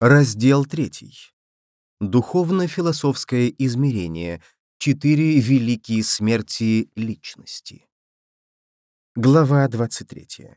Раздел 3. Духовно-философское измерение. Четыре великие смерти личности. Глава 23.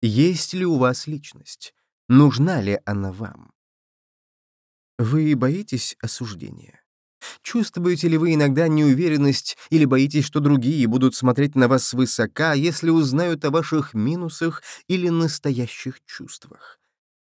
Есть ли у вас личность? Нужна ли она вам? Вы боитесь осуждения? Чувствуете ли вы иногда неуверенность или боитесь, что другие будут смотреть на вас свысока, если узнают о ваших минусах или настоящих чувствах?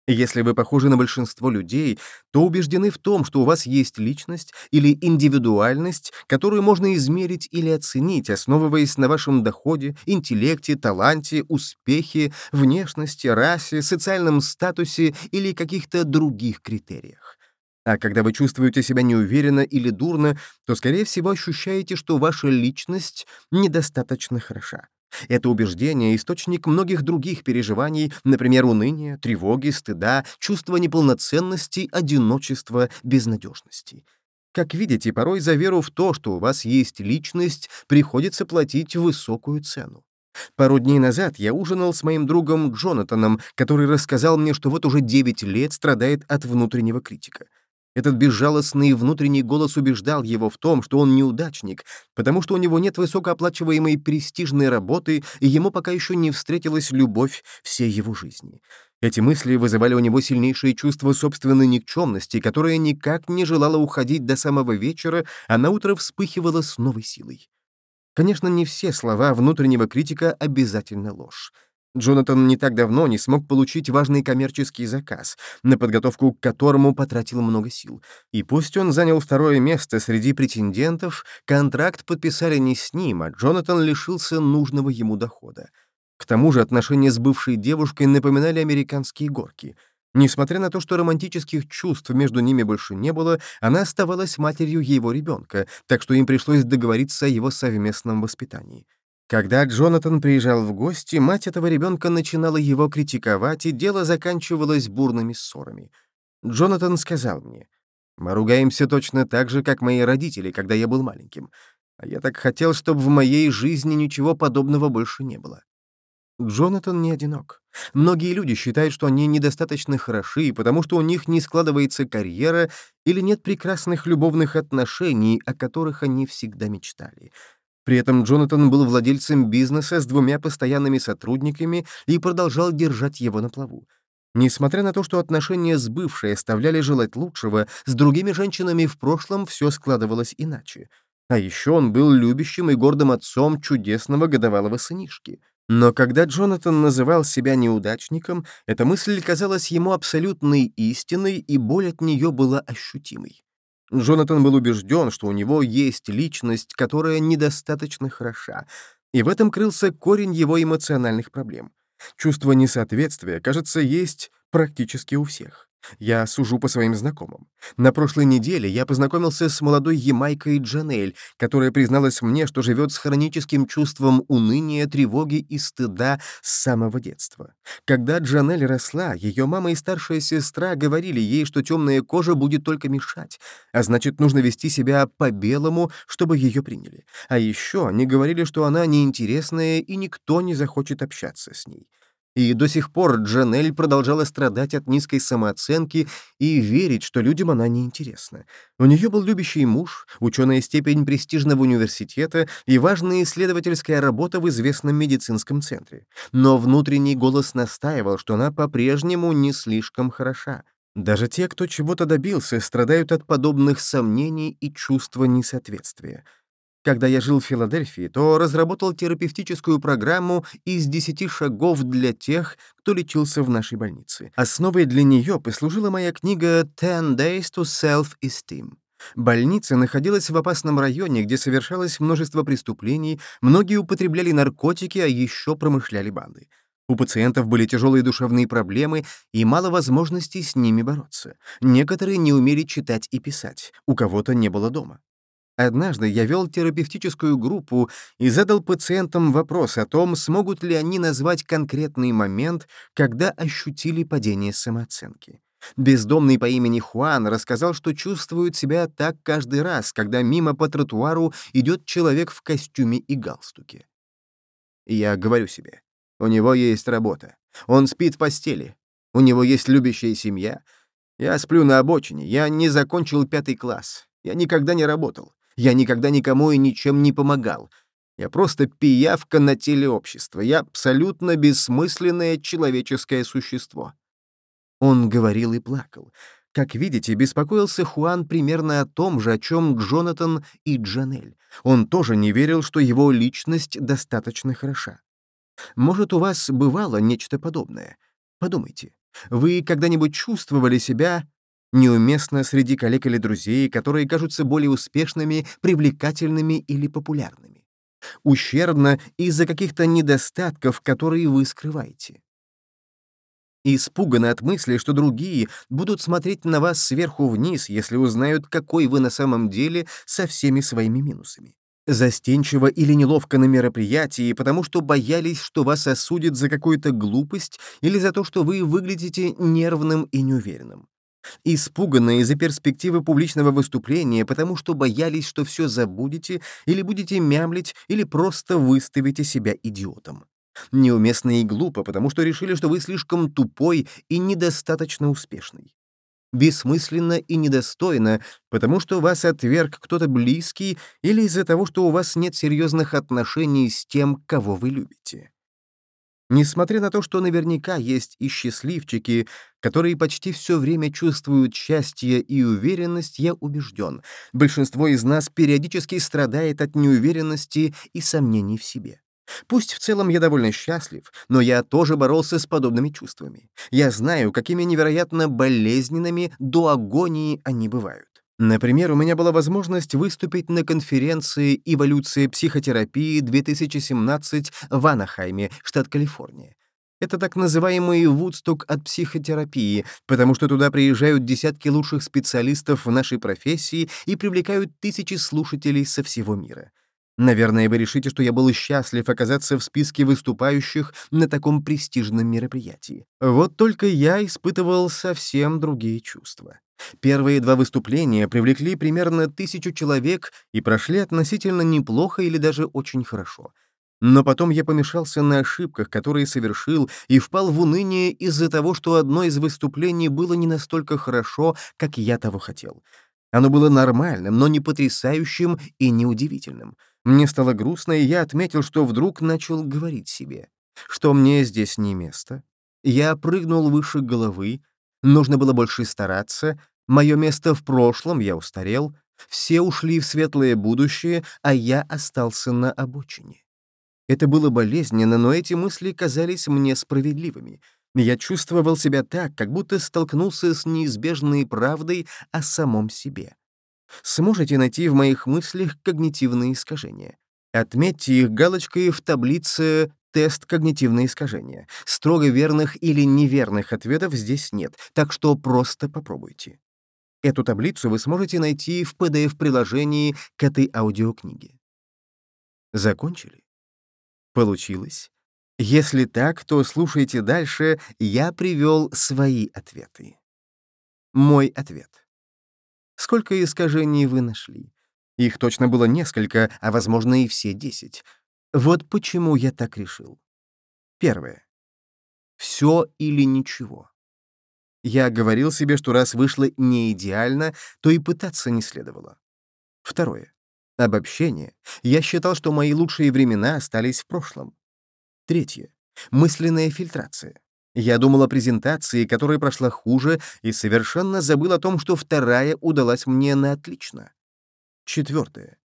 Если вы похожи на большинство людей, то убеждены в том, что у вас есть личность или индивидуальность, которую можно измерить или оценить, основываясь на вашем доходе, интеллекте, таланте, успехе, внешности, расе, социальном статусе или каких-то других критериях. А когда вы чувствуете себя неуверенно или дурно, то, скорее всего, ощущаете, что ваша личность недостаточно хороша. Это убеждение — источник многих других переживаний, например, уныния, тревоги, стыда, чувства неполноценности, одиночества, безнадежности. Как видите, порой за веру в то, что у вас есть личность, приходится платить высокую цену. Пару дней назад я ужинал с моим другом Джонатаном, который рассказал мне, что вот уже 9 лет страдает от внутреннего критика. Этот безжалостный внутренний голос убеждал его в том, что он неудачник, потому что у него нет высокооплачиваемой престижной работы, и ему пока еще не встретилась любовь всей его жизни. Эти мысли вызывали у него сильнейшее чувство собственной никчемности, которое никак не желало уходить до самого вечера, а наутро вспыхивало с новой силой. Конечно, не все слова внутреннего критика обязательно ложь. Джонатан не так давно не смог получить важный коммерческий заказ, на подготовку к которому потратил много сил. И пусть он занял второе место среди претендентов, контракт подписали не с ним, а Джонатан лишился нужного ему дохода. К тому же отношения с бывшей девушкой напоминали американские горки. Несмотря на то, что романтических чувств между ними больше не было, она оставалась матерью его ребенка, так что им пришлось договориться о его совместном воспитании. Когда Джонатан приезжал в гости, мать этого ребенка начинала его критиковать, и дело заканчивалось бурными ссорами. Джонатан сказал мне, «Мы ругаемся точно так же, как мои родители, когда я был маленьким. А я так хотел, чтобы в моей жизни ничего подобного больше не было». Джонатан не одинок. Многие люди считают, что они недостаточно хороши, потому что у них не складывается карьера или нет прекрасных любовных отношений, о которых они всегда мечтали. При этом Джонатан был владельцем бизнеса с двумя постоянными сотрудниками и продолжал держать его на плаву. Несмотря на то, что отношения с бывшей оставляли желать лучшего, с другими женщинами в прошлом все складывалось иначе. А еще он был любящим и гордым отцом чудесного годовалого сынишки. Но когда Джонатан называл себя неудачником, эта мысль казалась ему абсолютной истиной, и боль от нее была ощутимой. Джонатан был убежден, что у него есть личность, которая недостаточно хороша, и в этом крылся корень его эмоциональных проблем. Чувство несоответствия, кажется, есть практически у всех. Я сужу по своим знакомым. На прошлой неделе я познакомился с молодой ямайкой Джанель, которая призналась мне, что живет с хроническим чувством уныния, тревоги и стыда с самого детства. Когда Джанель росла, ее мама и старшая сестра говорили ей, что темная кожа будет только мешать, а значит, нужно вести себя по-белому, чтобы ее приняли. А еще они говорили, что она неинтересная и никто не захочет общаться с ней. И до сих пор Джанель продолжала страдать от низкой самооценки и верить, что людям она неинтересна. У нее был любящий муж, ученая степень престижного университета и важная исследовательская работа в известном медицинском центре. Но внутренний голос настаивал, что она по-прежнему не слишком хороша. Даже те, кто чего-то добился, страдают от подобных сомнений и чувства несоответствия. Когда я жил в Филадельфии, то разработал терапевтическую программу из 10 шагов для тех, кто лечился в нашей больнице. Основой для нее послужила моя книга «Ten Days to Self-Esteem». Больница находилась в опасном районе, где совершалось множество преступлений, многие употребляли наркотики, а еще промышляли банды. У пациентов были тяжелые душевные проблемы и мало возможностей с ними бороться. Некоторые не умели читать и писать, у кого-то не было дома. Однажды я вел терапевтическую группу и задал пациентам вопрос о том, смогут ли они назвать конкретный момент, когда ощутили падение самооценки. Бездомный по имени Хуан рассказал, что чувствует себя так каждый раз, когда мимо по тротуару идет человек в костюме и галстуке. Я говорю себе, у него есть работа, он спит в постели, у него есть любящая семья, Я сплю на обочине, я не закончил пятый класс, я никогда не работал, я никогда никому и ничем не помогал. Я просто пиявка на теле общества, я абсолютно бессмысленное человеческое существо». Он говорил и плакал. Как видите, беспокоился Хуан примерно о том же, о чем Джонатан и Джанель. Он тоже не верил, что его личность достаточно хороша. Может, у вас бывало нечто подобное? Подумайте, вы когда-нибудь чувствовали себя неуместно среди коллег или друзей, которые кажутся более успешными, привлекательными или популярными? Ущербно из-за каких-то недостатков, которые вы скрываете? Испуганы от мысли, что другие будут смотреть на вас сверху вниз, если узнают, какой вы на самом деле со всеми своими минусами застенчиво или неловко на мероприятии, потому что боялись, что вас осудят за какую-то глупость или за то, что вы выглядите нервным и неуверенным. Испуганные из-за перспективы публичного выступления, потому что боялись, что все забудете или будете мямлить или просто выставите себя идиотом. Неуместно и глупо, потому что решили, что вы слишком тупой и недостаточно успешный бессмысленно и недостойно, потому что вас отверг кто-то близкий или из-за того, что у вас нет серьезных отношений с тем, кого вы любите. Несмотря на то, что наверняка есть и счастливчики, которые почти все время чувствуют счастье и уверенность, я убежден, большинство из нас периодически страдает от неуверенности и сомнений в себе. Пусть в целом я довольно счастлив, но я тоже боролся с подобными чувствами. Я знаю, какими невероятно болезненными до агонии они бывают. Например, у меня была возможность выступить на конференции «Эволюция психотерапии-2017» в Анахайме, штат Калифорния. Это так называемый Вудсток от психотерапии, потому что туда приезжают десятки лучших специалистов в нашей профессии и привлекают тысячи слушателей со всего мира. Наверное, вы решите, что я был счастлив оказаться в списке выступающих на таком престижном мероприятии. Вот только я испытывал совсем другие чувства. Первые два выступления привлекли примерно тысячу человек и прошли относительно неплохо или даже очень хорошо. Но потом я помешался на ошибках, которые совершил, и впал в уныние из-за того, что одно из выступлений было не настолько хорошо, как я того хотел. Оно было нормальным, но не потрясающим и неудивительным. Мне стало грустно, и я отметил, что вдруг начал говорить себе, что мне здесь не место. Я прыгнул выше головы, нужно было больше стараться, мое место в прошлом, я устарел, все ушли в светлое будущее, а я остался на обочине. Это было болезненно, но эти мысли казались мне справедливыми. Я чувствовал себя так, как будто столкнулся с неизбежной правдой о самом себе сможете найти в моих мыслях когнитивные искажения. Отметьте их галочкой в таблице «Тест когнитивные искажения». Строго верных или неверных ответов здесь нет, так что просто попробуйте. Эту таблицу вы сможете найти в PDF-приложении к этой аудиокниге. Закончили? Получилось? Если так, то слушайте дальше, я привел свои ответы. Мой ответ. Сколько искажений вы нашли? Их точно было несколько, а, возможно, и все десять. Вот почему я так решил. Первое. Все или ничего. Я говорил себе, что раз вышло не идеально, то и пытаться не следовало. Второе. Обобщение. Я считал, что мои лучшие времена остались в прошлом. Третье. Мысленная фильтрация. Я думал о презентации, которая прошла хуже, и совершенно забыл о том, что вторая удалась мне на отлично. Четвертое.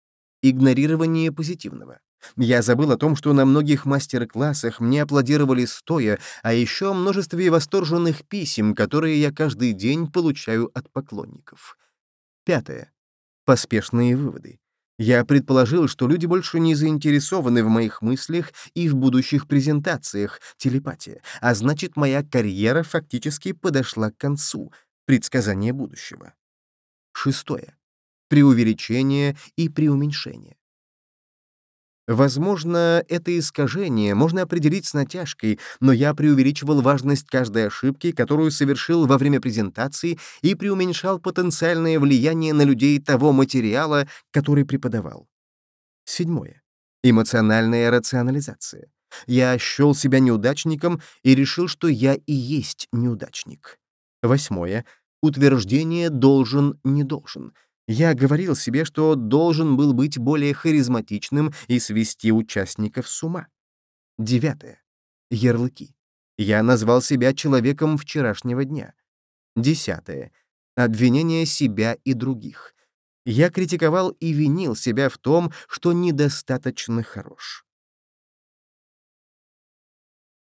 Игнорирование позитивного. Я забыл о том, что на многих мастер-классах мне аплодировали стоя, а еще о множестве восторженных писем, которые я каждый день получаю от поклонников. Пятое. Поспешные выводы. Я предположил, что люди больше не заинтересованы в моих мыслях и в будущих презентациях, телепатия, а значит, моя карьера фактически подошла к концу, предсказание будущего. Шестое. Преувеличение и преуменьшение. Возможно, это искажение можно определить с натяжкой, но я преувеличивал важность каждой ошибки, которую совершил во время презентации, и преуменьшал потенциальное влияние на людей того материала, который преподавал. Седьмое. Эмоциональная рационализация. Я счел себя неудачником и решил, что я и есть неудачник. Восьмое. Утверждение «должен» не должен. Я говорил себе, что должен был быть более харизматичным и свести участников с ума. Девятое. Ярлыки. Я назвал себя человеком вчерашнего дня. Десятое. Обвинение себя и других. Я критиковал и винил себя в том, что недостаточно хорош.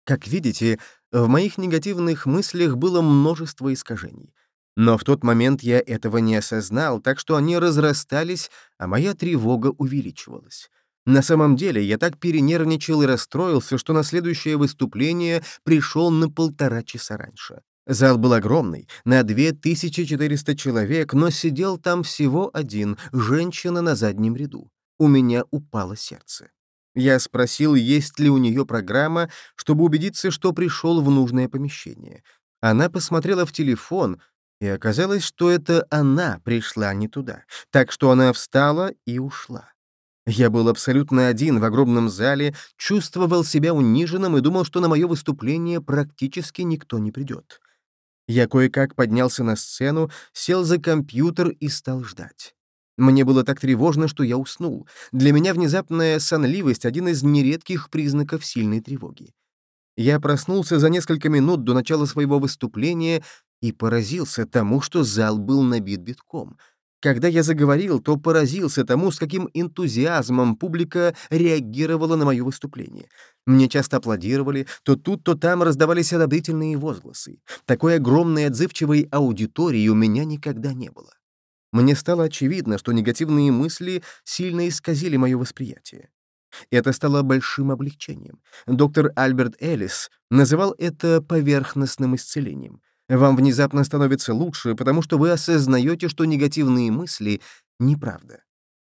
Как видите, в моих негативных мыслях было множество искажений. Но в тот момент я этого не осознал, так что они разрастались, а моя тревога увеличивалась. На самом деле я так перенервничал и расстроился, что на следующее выступление пришел на полтора часа раньше. Зал был огромный, на 2400 человек, но сидел там всего один, женщина на заднем ряду. У меня упало сердце. Я спросил, есть ли у нее программа, чтобы убедиться, что пришел в нужное помещение. Она посмотрела в телефон, и оказалось, что это она пришла не туда, так что она встала и ушла. Я был абсолютно один в огромном зале, чувствовал себя униженным и думал, что на мое выступление практически никто не придет. Я кое-как поднялся на сцену, сел за компьютер и стал ждать. Мне было так тревожно, что я уснул. Для меня внезапная сонливость — один из нередких признаков сильной тревоги. Я проснулся за несколько минут до начала своего выступления и поразился тому, что зал был набит битком. Когда я заговорил, то поразился тому, с каким энтузиазмом публика реагировала на мое выступление. Мне часто аплодировали, то тут, то там раздавались одобрительные возгласы. Такой огромной отзывчивой аудитории у меня никогда не было. Мне стало очевидно, что негативные мысли сильно исказили мое восприятие. Это стало большим облегчением. Доктор Альберт Эллис называл это поверхностным исцелением. Вам внезапно становится лучше, потому что вы осознаете, что негативные мысли — неправда.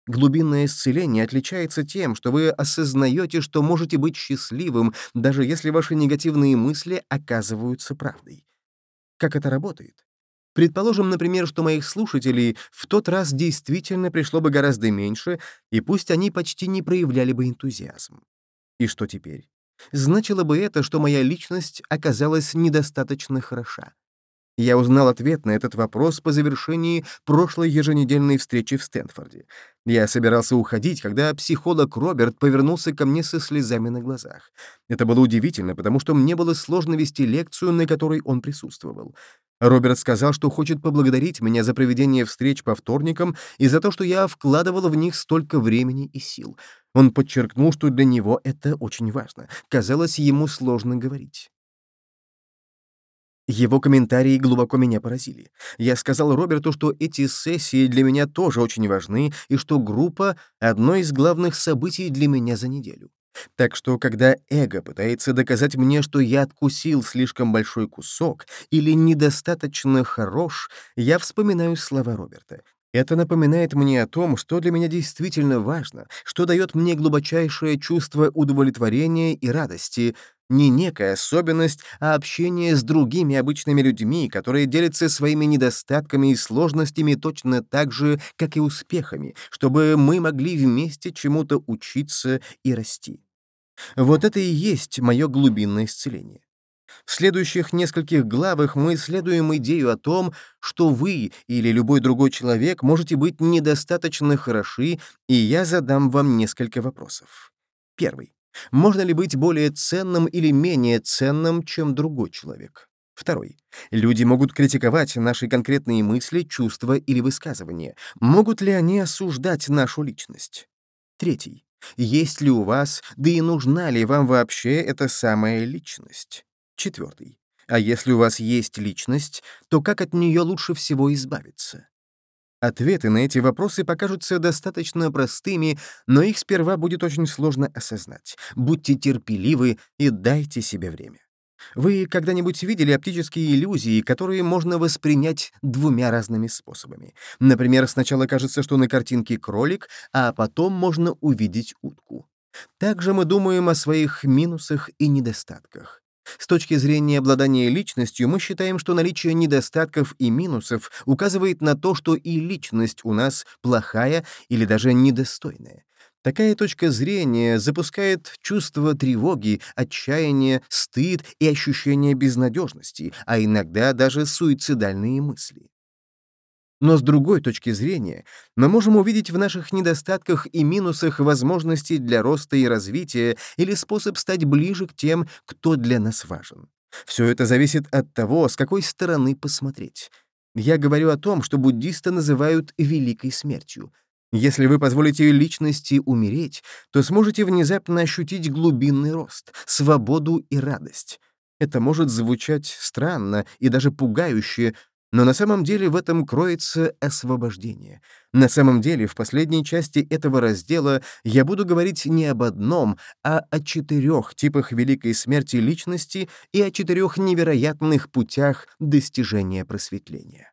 Глубинное исцеление отличается тем, что вы осознаете, что можете быть счастливым, даже если ваши негативные мысли оказываются правдой. Как это работает? Предположим, например, что моих слушателей в тот раз действительно пришло бы гораздо меньше, и пусть они почти не проявляли бы энтузиазм. И что теперь? Значило бы это, что моя личность оказалась недостаточно хороша. Я узнал ответ на этот вопрос по завершении прошлой еженедельной встречи в Стэнфорде. Я собирался уходить, когда психолог Роберт повернулся ко мне со слезами на глазах. Это было удивительно, потому что мне было сложно вести лекцию, на которой он присутствовал. Роберт сказал, что хочет поблагодарить меня за проведение встреч по вторникам и за то, что я вкладывал в них столько времени и сил. Он подчеркнул, что для него это очень важно. Казалось, ему сложно говорить. Его комментарии глубоко меня поразили. Я сказал Роберту, что эти сессии для меня тоже очень важны и что группа — одно из главных событий для меня за неделю. Так что, когда эго пытается доказать мне, что я откусил слишком большой кусок или недостаточно хорош, я вспоминаю слова Роберта. Это напоминает мне о том, что для меня действительно важно, что дает мне глубочайшее чувство удовлетворения и радости, не некая особенность, а общение с другими обычными людьми, которые делятся своими недостатками и сложностями точно так же, как и успехами, чтобы мы могли вместе чему-то учиться и расти. Вот это и есть мое глубинное исцеление. В следующих нескольких главах мы исследуем идею о том, что вы или любой другой человек можете быть недостаточно хороши, и я задам вам несколько вопросов. Первый. Можно ли быть более ценным или менее ценным, чем другой человек? Второй. Люди могут критиковать наши конкретные мысли, чувства или высказывания. Могут ли они осуждать нашу личность? Третий. Есть ли у вас, да и нужна ли вам вообще эта самая личность? Четвертый. А если у вас есть личность, то как от нее лучше всего избавиться? Ответы на эти вопросы покажутся достаточно простыми, но их сперва будет очень сложно осознать. Будьте терпеливы и дайте себе время. Вы когда-нибудь видели оптические иллюзии, которые можно воспринять двумя разными способами? Например, сначала кажется, что на картинке кролик, а потом можно увидеть утку. Также мы думаем о своих минусах и недостатках. С точки зрения обладания личностью, мы считаем, что наличие недостатков и минусов указывает на то, что и личность у нас плохая или даже недостойная. Такая точка зрения запускает чувство тревоги, отчаяния, стыд и ощущение безнадежности, а иногда даже суицидальные мысли. Но с другой точки зрения, мы можем увидеть в наших недостатках и минусах возможности для роста и развития или способ стать ближе к тем, кто для нас важен. Все это зависит от того, с какой стороны посмотреть. Я говорю о том, что буддисты называют «великой смертью». Если вы позволите личности умереть, то сможете внезапно ощутить глубинный рост, свободу и радость. Это может звучать странно и даже пугающе, но на самом деле в этом кроется освобождение. На самом деле в последней части этого раздела я буду говорить не об одном, а о четырех типах великой смерти личности и о четырех невероятных путях достижения просветления.